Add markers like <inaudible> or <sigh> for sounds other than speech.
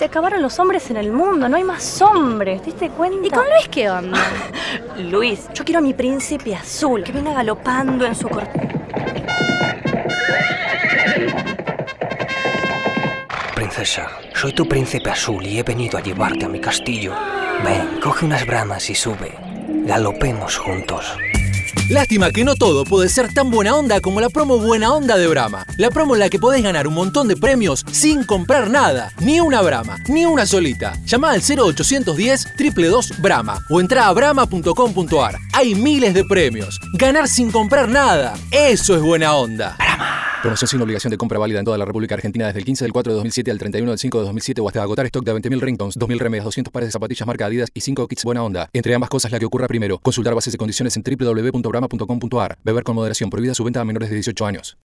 Se acabaron los hombres en el mundo, no hay más hombres, ¿te diste cuenta? ¿Y con Luis qué onda? <laughs> Luis, yo quiero a mi príncipe azul, que venga galopando en su corte. Princesa, soy tu príncipe azul y he venido a llevarte a mi castillo. Ven, coge unas bramas y sube. Galopemos juntos. Lástima que no todo puede ser tan buena onda como la promo Buena Onda de Brahma. La promo en la que podés ganar un montón de premios sin comprar nada. Ni una Brahma, ni una solita. Llama al 0810 222 Brahma o entra a brahma.com.ar. Hay miles de premios. Ganar sin comprar nada. Eso es buena onda. Promoción sin obligación de compra válida en toda la República Argentina desde el 15 del 4 de 2007 al 31 del 5 de 2007 o hasta agotar stock de 20.000 ringtones, 2.000 remedios, 200 pares de zapatillas marca Adidas y 5 kits buena onda. Entre ambas cosas la que ocurra primero. Consultar bases y condiciones en www.brama.com.ar. Beber con moderación. Prohibida su venta a menores de 18 años.